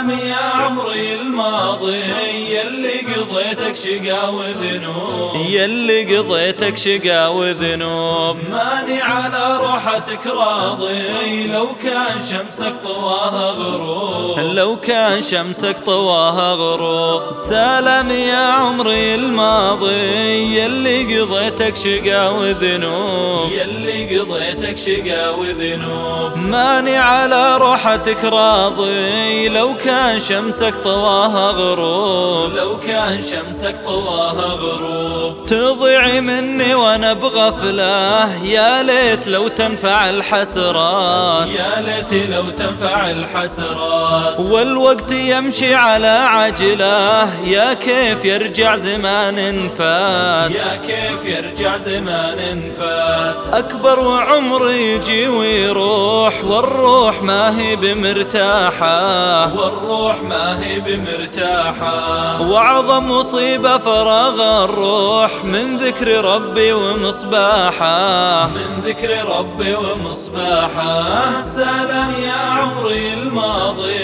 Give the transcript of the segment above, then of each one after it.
سلام يا عمري الماضي يلي قضيتك شقا وذنوب. يلي قضيتك شقا وذنوب. ماني على روحتك راضي لو كان شمسك طواها غروب. لو كان شمسك طواها غروب. سلام يا عمري الماضي يلي قضيتك شقا وذنوب. يلي قضيتك شقا وذنوب. ماني على روحتك راضي لو كان شمسك طواها غروب. لو كان شمسك طواها غروب. تضيع مني وأنا بغفله يا ليت لو تنفع الحسرات. يا ليت لو تنفع الحسرات. والوقت يمشي على عجله يا كيف يرجع زمان فات يا كيف يرجع زمان فات أكبر وعمري يجي ويروح. والروح ما هي بمرتاحة. والروح ما هي بمرتاحة. وأعظم مصيبة فراغ الروح من ذكر ربي ومصباحه. من ذكر ربي ومصباحه. سلام يا عمري الماضي.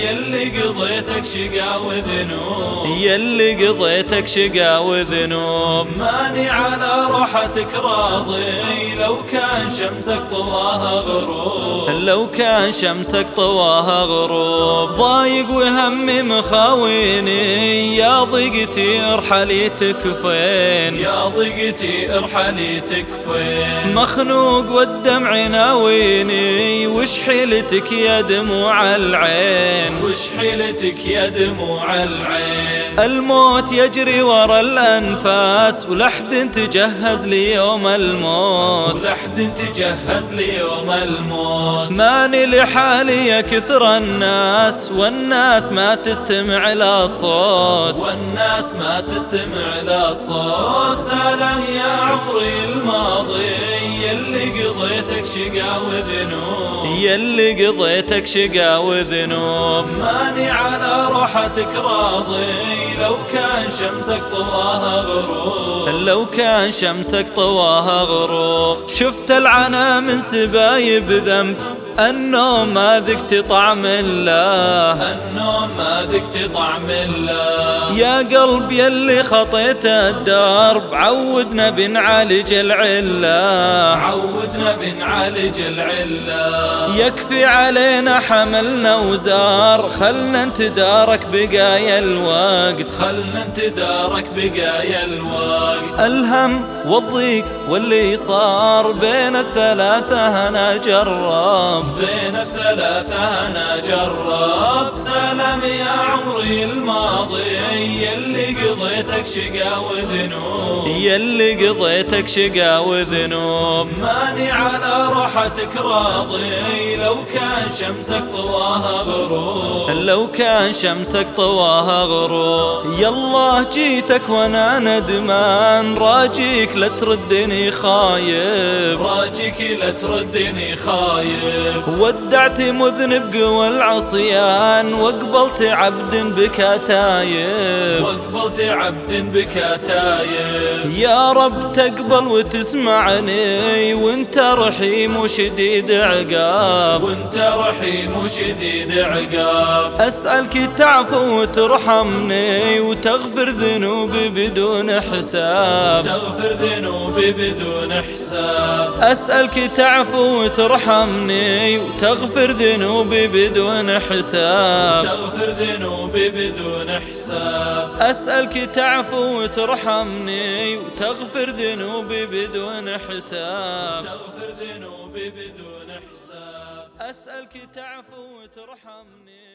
يلي قضيتك شقا وذنوب يلي قضيتك شقا وذنوب ماني على روحتك راضي. لو كان شمسك طواها غروب. لو كان شمسك طواها غروب. ضايق وهمي مخاويني يا ضيقتي ارحلي تكفين يا ضيقتي ارحلي تكفين مخنوق والدمع ناويني وش حيلتك يا دموع العين؟ وش حيلتك يا دموع العين؟ الموت يجري ورا الأنفاس ولحد تجهز ليوم الموت. ولحد تجهز ليوم الموت. ماني لحالي يا كثر الناس والناس ما تستمع لا صوت. والناس ما تستمع لا صوت. سلام يا عمري الماضي يلي قضيتك شقا وذنوب؟ يلي قضيتك شقا وذنوب؟ ماني على روحتك راضي لو كان شمسك طواها غروب. لو كان شمسك طواها غروب. شفت العنا من سبايب ذنب النوم ما ذقت طعم الله. النوم ما ذقت طعم الله. يا قلب يلي خطيت الدرب عودنا بنعالج العلة. عودنا بنعالج العلة. يكفي علينا حملنا وزار خلنا نتدارك بقايا الوقت. خلنا نتدارك بقايا الوقت. ألهم والضيق واللي صار بين الثلاثة أنا جرب. بين الثلاثة أنا جرب. سلام يا عمري الماضي. يلي قضيتك شقا وذنوب. يلي قضيتك شقا وذنوب. ماني على روحتك راضي. لو كان شمسك طواها غروب لو كان شمسك طواها غروب يالله جيتك وأنا ندمان. راجيك لا تردني خايب. راجيك لا تردني خايب. ودعت مذنب قوى العصيان. وقبلت عبد بكى تايب. وقبلت عبد بكى تايب. يا رب تقبل وتسمعني. وانت رحيم وشديد عقاب. وانت رحيم وشديد عقاب. أسألك تعفو وترحمني وتغفر ذنوبي بدون حساب. تغفر ذنوبي بدون حساب. أسألك تعفو وترحمني وتغفر ذنوبي بدون حساب. تغفر ذنوبي بدون حساب. أسألك تعفو وترحمني وتغفر ذنوبي بدون حساب. تغفر ذنوبي بدون حساب. أسألك تعفو وترحمني